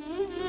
Mm-hmm.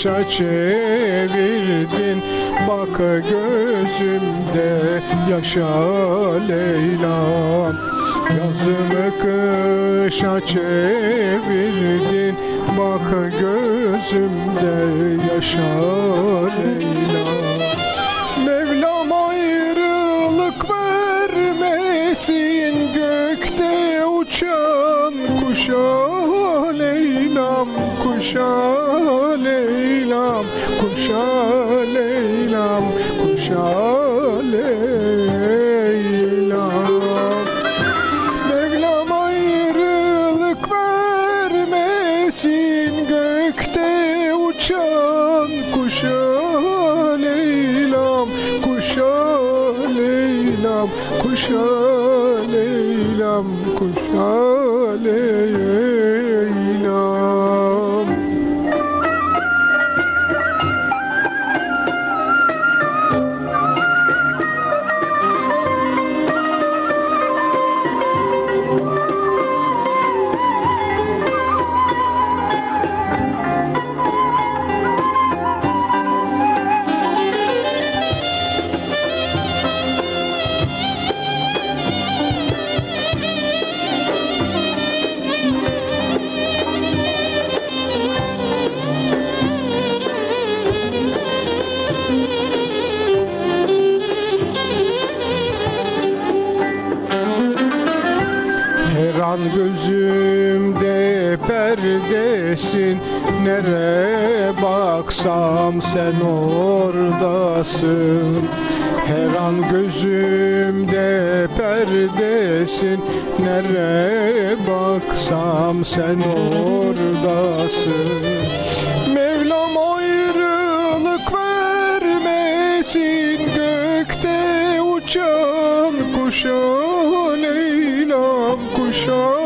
Kışa çevirdin Bak gözümde yaşa Leyla. Yazımı kışa çevirdin Bak gözümde yaşa Leyla. Mevlam ayrılık vermesin Gökte uçan kuşa Leylam Kuşa Leylam Kuşa Leylam Mevlam ayrılık vermesin Gökte uçan kuşa Leylam Kuşa Leylam Kuşa Leylam Kuşa Leylam perdesin Nere baksam sen oradasın. Her an gözümde perdesin. Nere baksam sen oradasın. Mevlam ayrılık vermesin. Gökte uçan kuşa Leylam Kuşa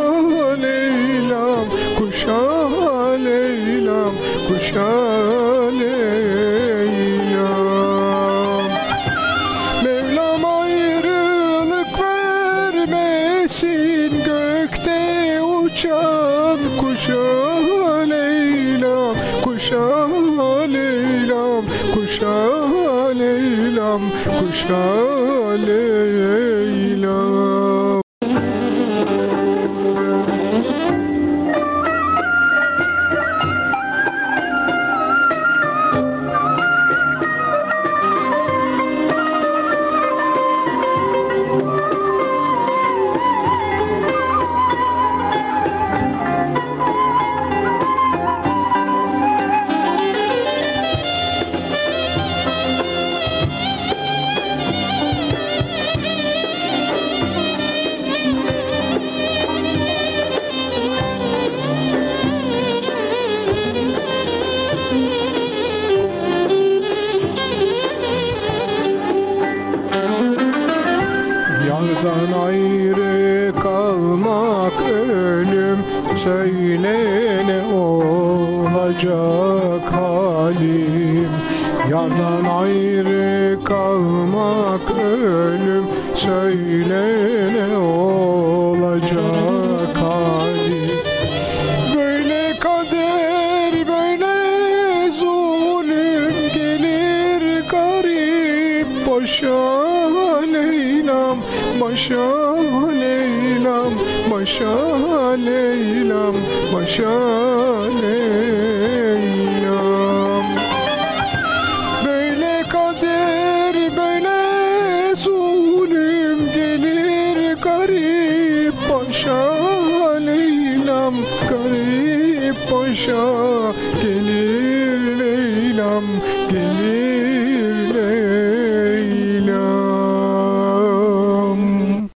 Kuşa Leylam Kuşa Leylam Kuşa Leylam ölüm Söyle ne olacak halim? Yardan ayrı kalmak ölüm Söyle ne olacak halim? Böyle kader böyle zulüm gelir garip Başa Leyla'm başa Leyla'm başa Leyla'm başa Leyla'm. Böyle kader böyle zulüm gelir garip başa Leyla'm garip başa gelir Leyla'm